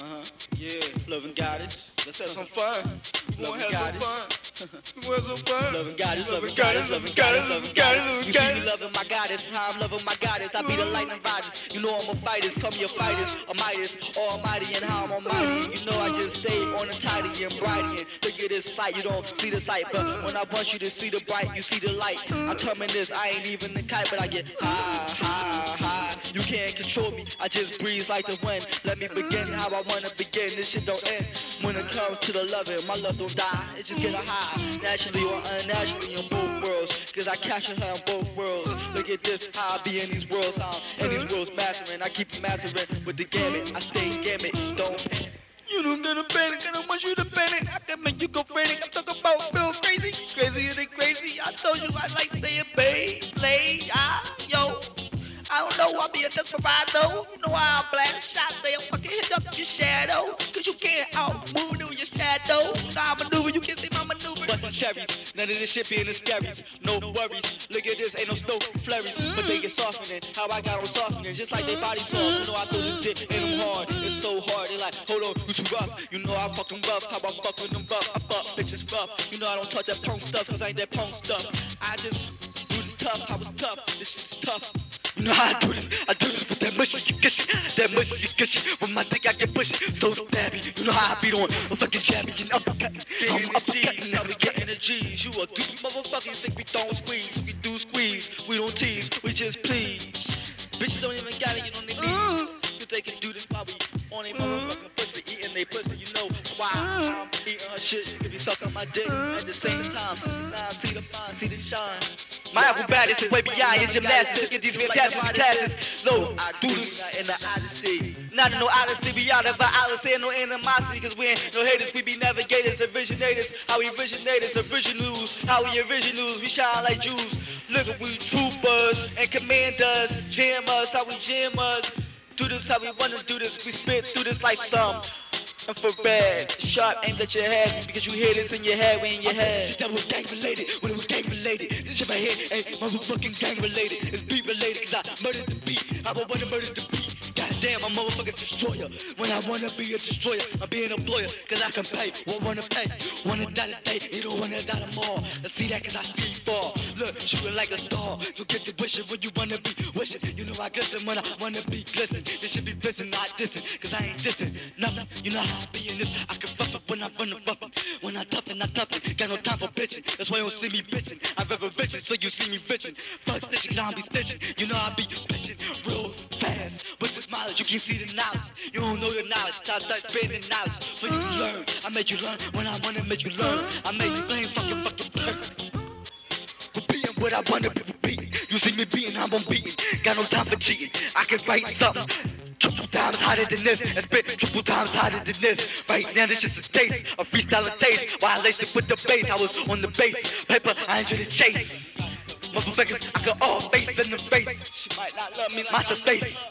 Uh-huh. Yeah, loving goddess. Let's have some fun. Loving goddess. We want some fun. Loving goddess, loving Loving goddess, goddess, loving goddess, goddess, loving goddess. goddess, You see me loving my goddess, how I'm loving my goddess. I be the lightning riders. You know I'm a fighters, call me a fighters, a Midas, almighty, and how I'm almighty. You know I just stay on the tidy and brighty. And look at this sight, you don't see the sight, but when I want you to see the bright, you see the light. I come in this, I ain't even the kite, but I get high, high, can't control me, I just breathe like the wind. Let me begin how I wanna begin. This shit don't end. When it comes to the loving, my love don't die. It just get a high, naturally or unnaturally in both worlds. Cause I capture her in both worlds. Look at this, how I be in these worlds, how in these worlds mastering. I keep mastering with the gambit. I stay gambit, don't panic. You don't gotta panic, I don't want you to panic. I can make you go frantic. I'm talking about know, be a desperado. You know I blast shot there, fucking hit up your shadow. Cause you can't outmaneuver your shadow. Nah, maneuver, you can see my maneuver. Bustin' cherries, none of this shit being the scaries. No worries, look at this, ain't no snow flurries. But they get softening, how I got on softening, just like they body soft. You know I throw this dick in them hard, it's so hard. They like, hold on, you too rough. You know I fuck them rough, how I fuck with them rough. I fuck bitches rough. You know I don't talk that punk stuff, cause I ain't that punk stuff. I just do this tough, I was tough, this shit's tough. You know how I do this, I do this with that mushy, you get that mushy, you get With my dick I get pushy, so stabby. You know how I beat on a fucking jabby and uppercut. I'm uppercutting, we getting the G's. You a doobie motherfucker, you think we don't squeeze. We do squeeze, we don't tease, we just please. Bitches don't even got it, you know they knees. Cause they can do this while we on they motherfucking pussy, eating they pussy. You know why I'm eating her shit. She could be sucking my dick at the same time. 69, see the fine, see the shine. My acrobatics is way beyond your gymnastics. Get these fantastic classes. No, do this in the odyssey. Not in no odyssey, we out of our odyssey, no animosity, cause we ain't no haters, we be navigators, originators, how we originators, originals, how we originals, we shine like Jews. Look at we troopers and commanders, jammers, how we jammers. Do this how we wanna do this, we spit through this like some infrared. Sharp aimed at your head because you hear this in your head, we in your head. That was gang related, when it was gang related. This shit right here ain't motherfucking gang related. It's beat related, cause I murdered the beat. I wanna murder the beat. Goddamn, I'm a motherfucking destroyer. When I wanna be a destroyer, I'm being a employer, cause I can pay. What wanna pay? Wanna die today, you don't wanna die tomorrow. Let's see that cause I see you fall. Look, shooting like a star. So get the wishing when you wanna be wishing. You know I glisten when I wanna be glisten. This should be blissing, not dissing, cause I ain't dissing. Nothing, you know how I be in this. I can fuck up when I run the roughin'. When I toughin', I toughin'. Got no time for bitching. That's why you don't see me bitching. I rather bitching, so you see me bitching. Fuck stitching, cause I be stitching. You know I be bitching real With this mileage, you can't see the knowledge. You don't know the knowledge. Till I start knowledge. When you learn, I make you learn. When I wanna make you learn, I make you blame fucking fucking burn. Repeating what I wanna be. You see me beating, I'm on beating. Got no time for cheating. I can write something. Triple times hotter than this, and spit triple times hotter than this. Right now, this just a taste, a freestyle of taste. While I lace it with the bass, I was on the bass. Paper, I ain't to chase. Motherfuckers, I got all face in the face. She might not love me, master face.